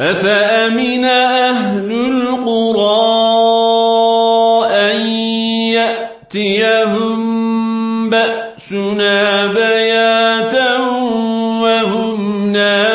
أفأمن أهل القرى أن يأتيهم بأسنا بياتا وهم نائمون